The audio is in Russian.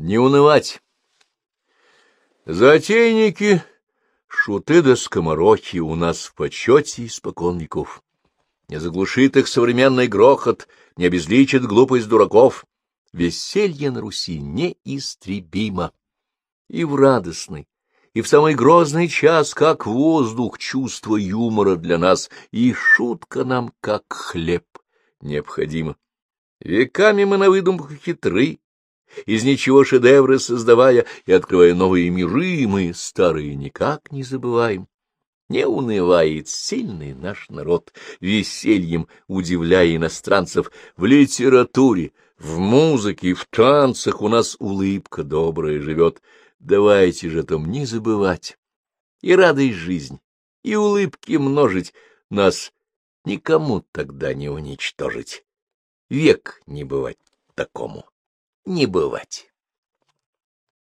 Не унывать. Затейники, шуты да скоморохи у нас в почете испокон веков. Не заглушит их современный грохот, не обезличит глупость дураков. Веселье на Руси неистребимо. И в радостный, и в самый грозный час, как воздух, чувство юмора для нас, и шутка нам, как хлеб, необходима. Веками мы на выдумках хитры, из ничего шедевры создавая и открывая новые миры, мы старые никак не забываем. Не унывает сильный наш народ, весельем удивляя иностранцев в литературе, в музыке, в танцах у нас улыбка добрая живет. Давайте же там не забывать. И радость жизнь, и улыбки множить, нас никому тогда не уничтожить. Век не бывать такому, не бывать.